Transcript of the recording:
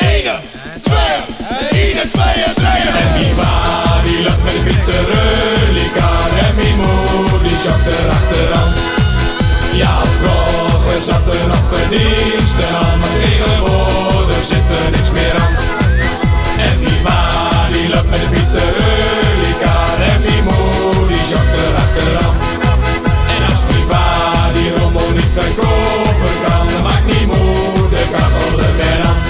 Ene, tweeën, twee, tweeën, dreien. En die waard die lukt met de pittere, die kan. Die moe, die zokt erachteraan. Ja, vroeger zat er nog verdienste aan.